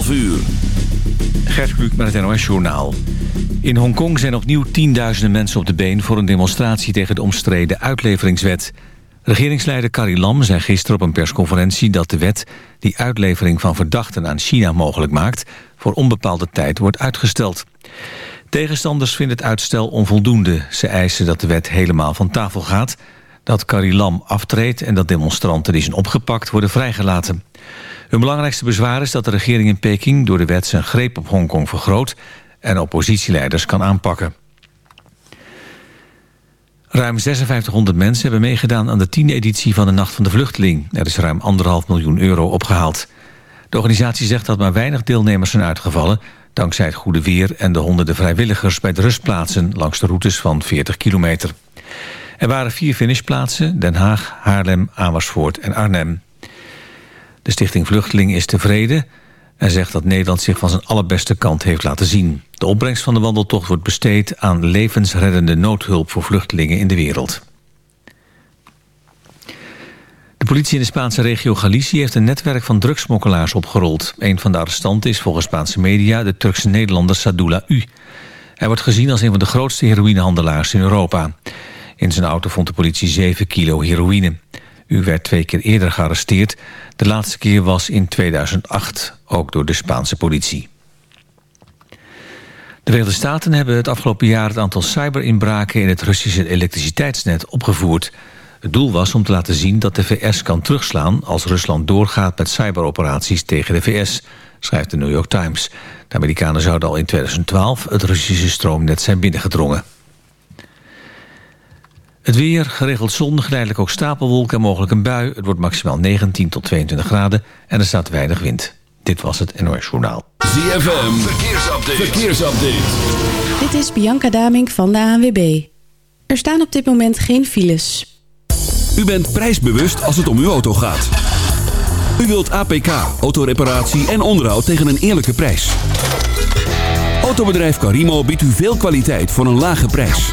12 uur. Gert Kluk met het NOS Journaal. In Hongkong zijn opnieuw tienduizenden mensen op de been... voor een demonstratie tegen de omstreden uitleveringswet. Regeringsleider Carrie Lam zei gisteren op een persconferentie... dat de wet die uitlevering van verdachten aan China mogelijk maakt... voor onbepaalde tijd wordt uitgesteld. Tegenstanders vinden het uitstel onvoldoende. Ze eisen dat de wet helemaal van tafel gaat... dat Carrie Lam aftreedt en dat demonstranten die zijn opgepakt worden vrijgelaten. Hun belangrijkste bezwaar is dat de regering in Peking... door de wet zijn greep op Hongkong vergroot... en oppositieleiders kan aanpakken. Ruim 5600 mensen hebben meegedaan aan de tiende editie van de Nacht van de Vluchteling. Er is ruim anderhalf miljoen euro opgehaald. De organisatie zegt dat maar weinig deelnemers zijn uitgevallen... dankzij het goede weer en de honderden vrijwilligers bij de rustplaatsen... langs de routes van 40 kilometer. Er waren vier finishplaatsen, Den Haag, Haarlem, Amersfoort en Arnhem. De Stichting Vluchteling is tevreden en zegt dat Nederland zich van zijn allerbeste kant heeft laten zien. De opbrengst van de wandeltocht wordt besteed aan levensreddende noodhulp voor vluchtelingen in de wereld. De politie in de Spaanse regio Galicië heeft een netwerk van drugsmokkelaars opgerold. Een van de arrestanten is volgens Spaanse media de Turkse Nederlander Sadula U. Hij wordt gezien als een van de grootste heroïnehandelaars in Europa. In zijn auto vond de politie 7 kilo heroïne. U werd twee keer eerder gearresteerd. De laatste keer was in 2008, ook door de Spaanse politie. De Verenigde Staten hebben het afgelopen jaar het aantal cyberinbraken in het Russische elektriciteitsnet opgevoerd. Het doel was om te laten zien dat de VS kan terugslaan als Rusland doorgaat met cyberoperaties tegen de VS, schrijft de New York Times. De Amerikanen zouden al in 2012 het Russische stroomnet zijn binnengedrongen. Het weer, geregeld zon, geleidelijk ook stapelwolken en mogelijk een bui. Het wordt maximaal 19 tot 22 graden en er staat weinig wind. Dit was het NOS Journaal. ZFM, verkeersupdate. verkeersupdate. Dit is Bianca Damink van de ANWB. Er staan op dit moment geen files. U bent prijsbewust als het om uw auto gaat. U wilt APK, autoreparatie en onderhoud tegen een eerlijke prijs. Autobedrijf Carimo biedt u veel kwaliteit voor een lage prijs.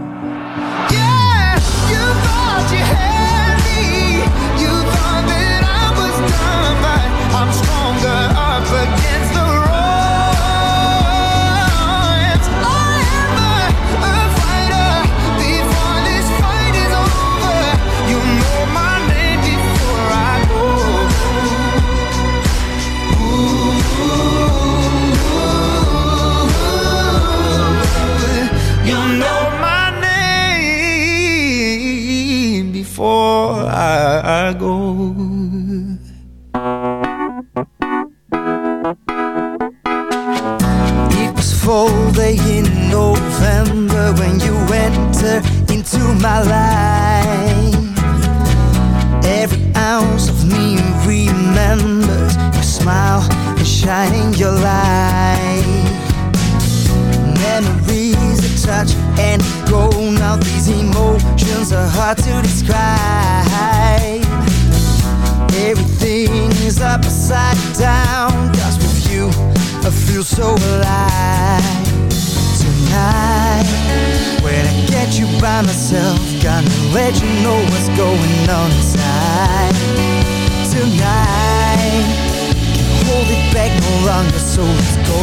Back no longer, so let's go,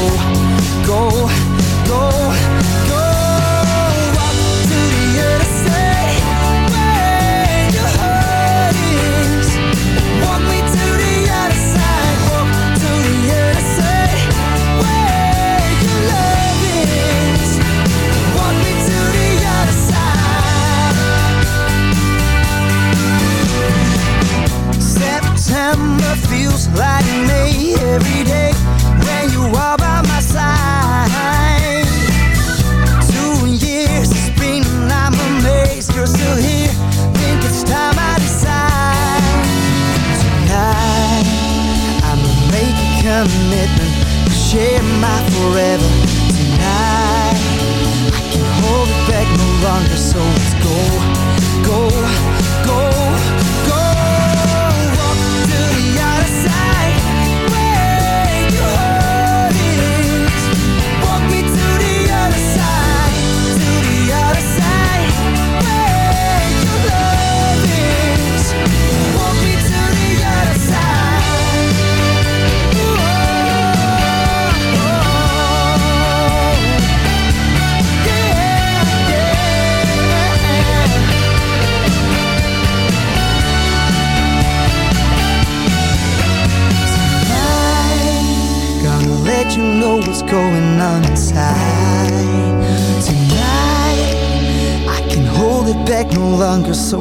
go, go, go. Up to the other side, your heart is. Walk me to the other side, walk to the other side, where your love is. Walk me to the other side. September feels like May every day forever. Tonight, I can't hold it back no longer, so going on inside. Tonight I can hold it back no longer so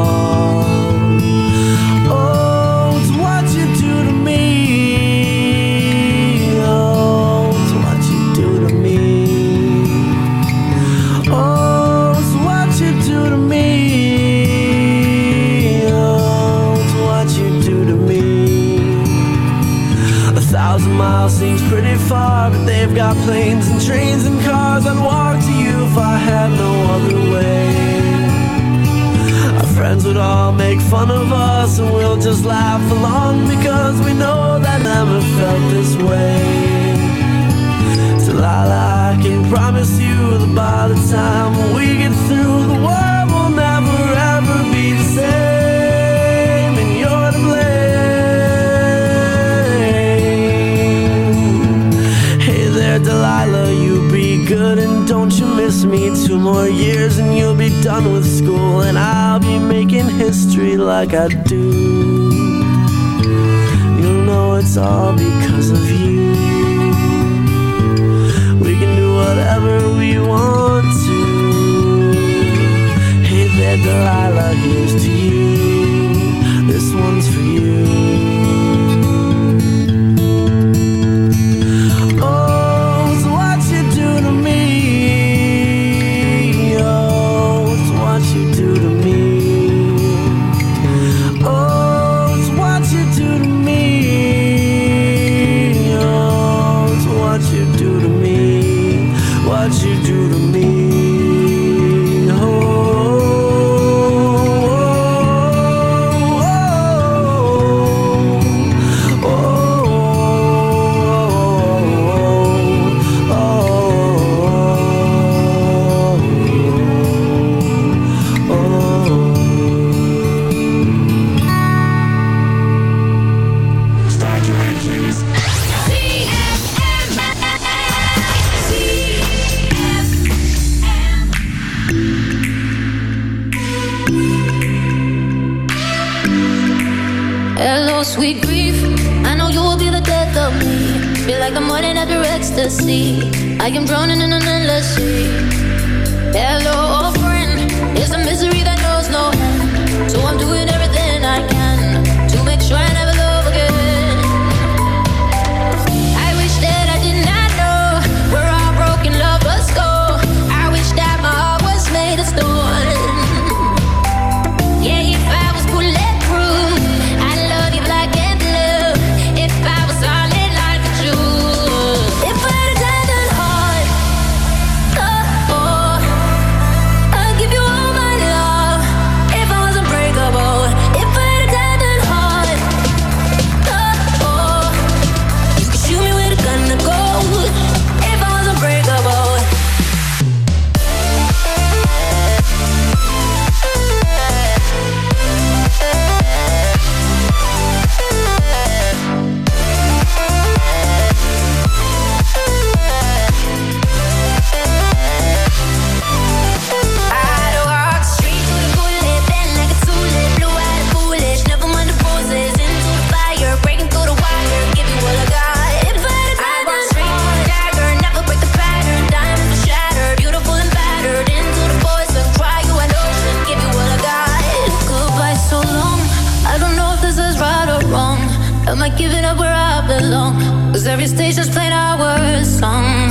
Am I giving up where I belong? Cause every stage just playing our worst song?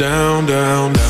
Down, down, down,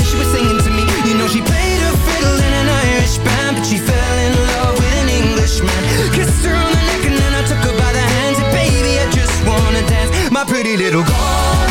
pretty little girl.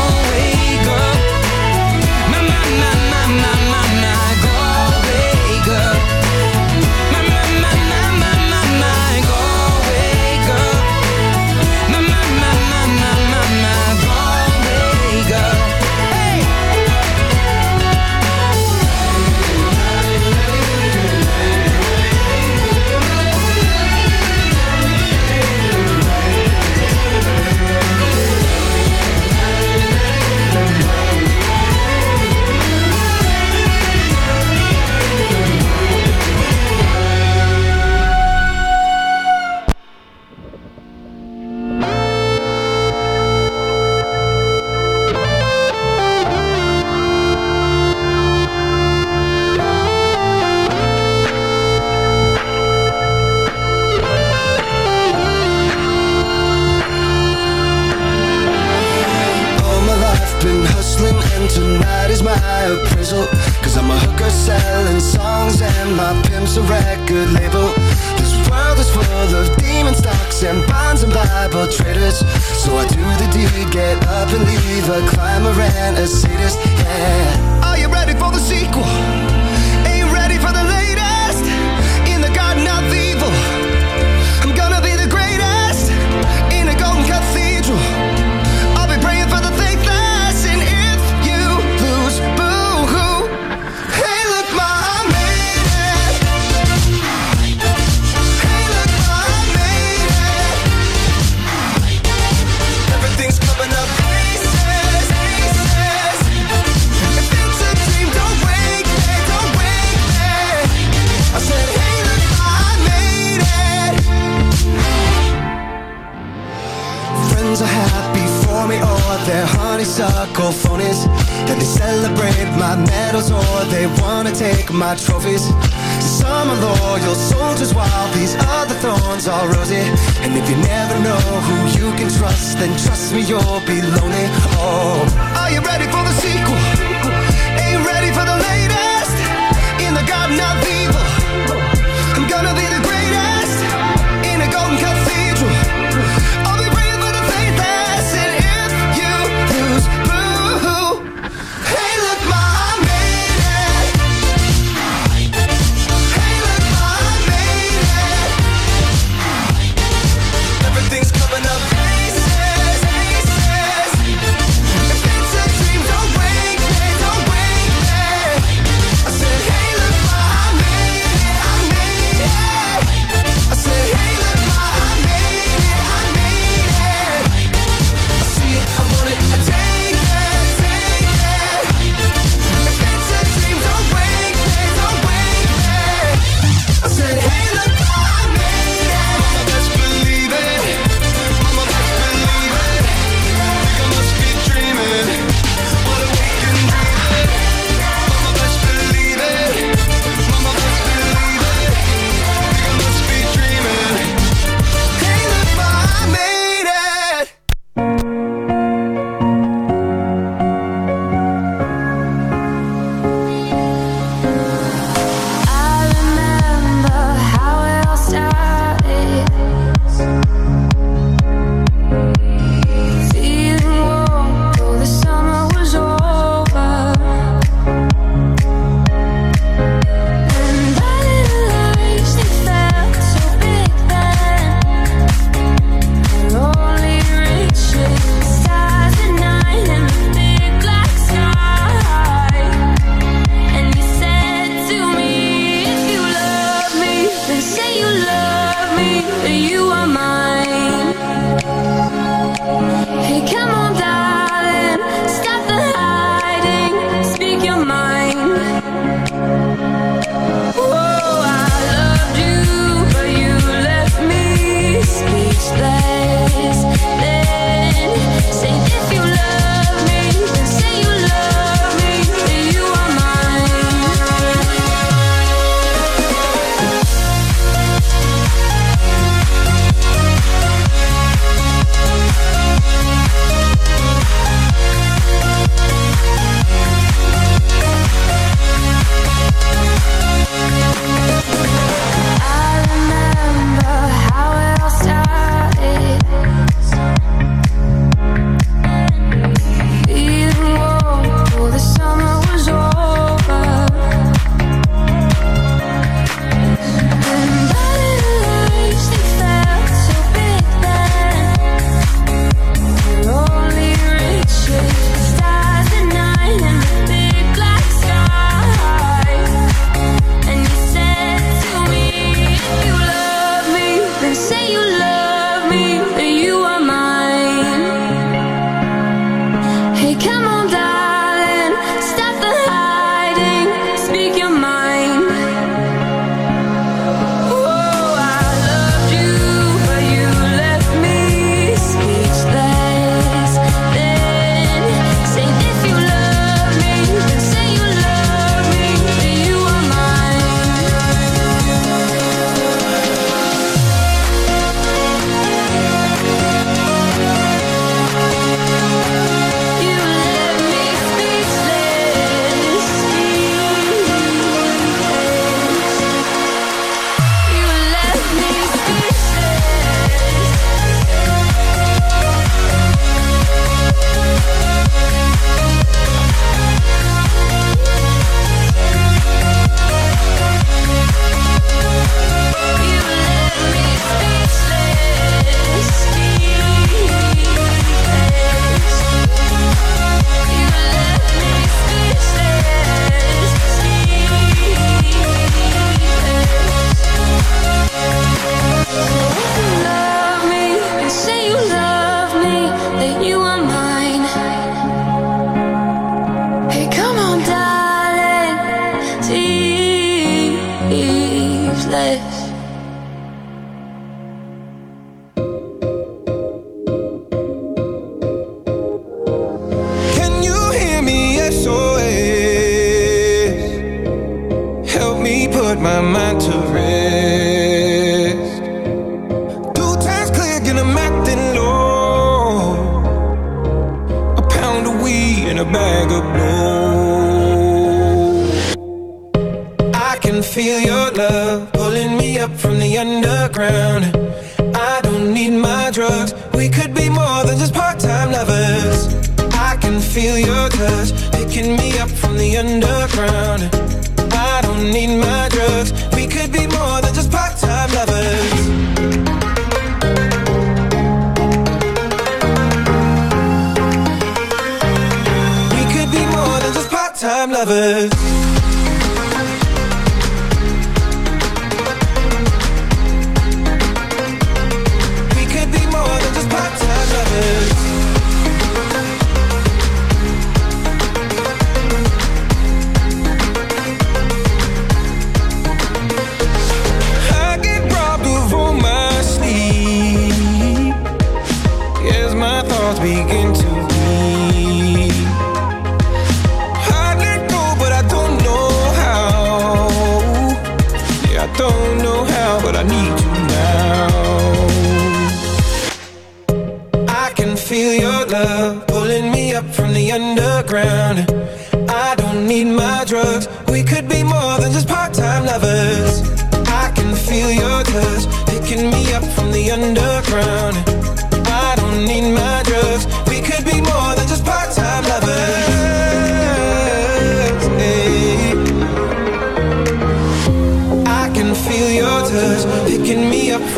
my, my,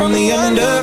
from the under.